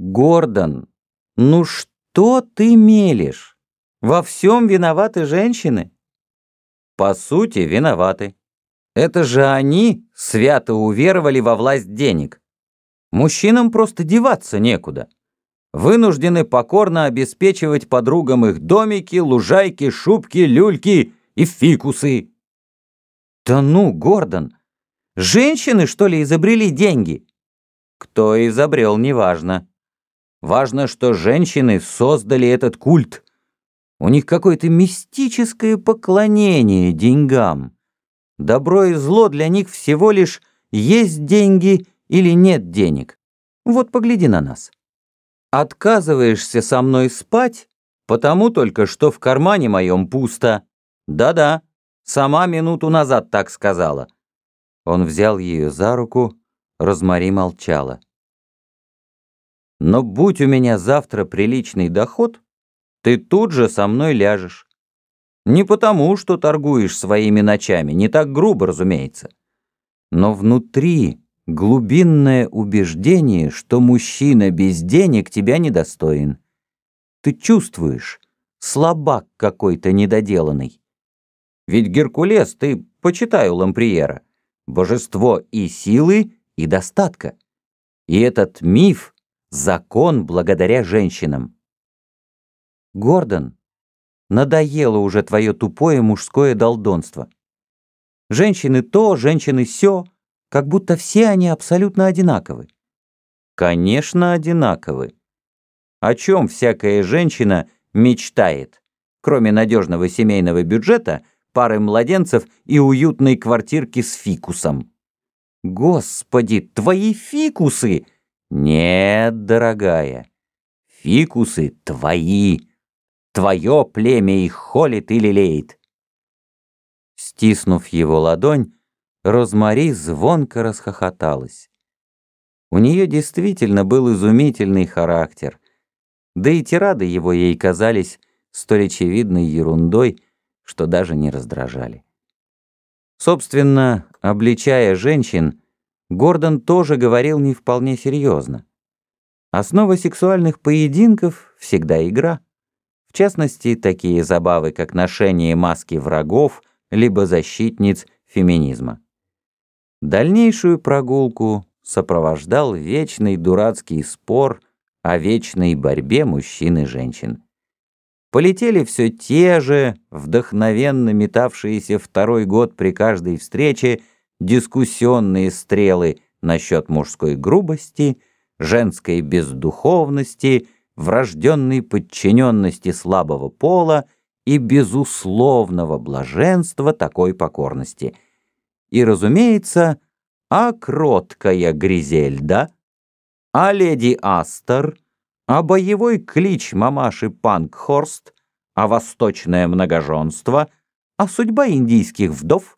Гордон, ну что ты мелешь? Во всем виноваты женщины? По сути, виноваты. Это же они свято уверовали во власть денег. Мужчинам просто деваться некуда. Вынуждены покорно обеспечивать подругам их домики, лужайки, шубки, люльки и фикусы. Да ну, Гордон, женщины, что ли, изобрели деньги? Кто изобрел, неважно. Важно, что женщины создали этот культ. У них какое-то мистическое поклонение деньгам. Добро и зло для них всего лишь есть деньги или нет денег. Вот погляди на нас. Отказываешься со мной спать, потому только что в кармане моем пусто. Да-да, сама минуту назад так сказала. Он взял ее за руку, Розмари молчала. Но будь у меня завтра приличный доход, ты тут же со мной ляжешь. Не потому, что торгуешь своими ночами, не так грубо, разумеется. Но внутри глубинное убеждение, что мужчина без денег тебя недостоин. Ты чувствуешь, слабак какой-то недоделанный. Ведь Геркулес, ты почитай у Ламприера, божество и силы, и достатка. И этот миф — закон благодаря женщинам. Гордон, надоело уже твое тупое мужское долдонство. Женщины то, женщины сё, как будто все они абсолютно одинаковы. Конечно, одинаковы. О чем всякая женщина мечтает, кроме надежного семейного бюджета, пары младенцев и уютной квартирки с фикусом? Господи, твои фикусы! Нет, дорогая, фикусы твои. Твое племя их холит и лелеет. Стиснув его ладонь, Розмари звонко расхохоталась. У нее действительно был изумительный характер, да и тирады его ей казались столь очевидной ерундой, что даже не раздражали. Собственно, обличая женщин, Гордон тоже говорил не вполне серьезно. Основа сексуальных поединков — всегда игра. В частности, такие забавы, как ношение маски врагов, либо защитниц феминизма. Дальнейшую прогулку сопровождал вечный дурацкий спор о вечной борьбе мужчин и женщин. Полетели все те же, вдохновенно метавшиеся второй год при каждой встрече, дискуссионные стрелы насчет мужской грубости, женской бездуховности, врожденной подчиненности слабого пола и безусловного блаженства такой покорности. И, разумеется, а кроткая Гризельда, а леди Астер — а боевой клич мамаши Панкхорст, а восточное многоженство, а судьба индийских вдов,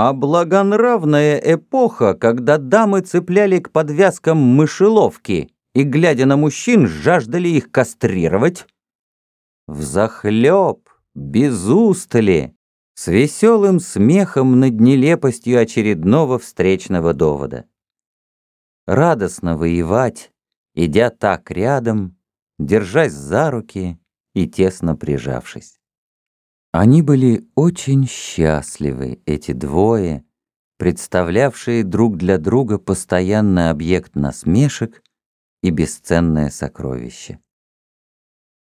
а благонравная эпоха, когда дамы цепляли к подвязкам мышеловки и, глядя на мужчин, жаждали их кастрировать, взахлеб, без устали, с веселым смехом над нелепостью очередного встречного довода. Радостно воевать, идя так рядом, держась за руки и тесно прижавшись. Они были очень счастливы, эти двое, представлявшие друг для друга постоянный объект насмешек и бесценное сокровище.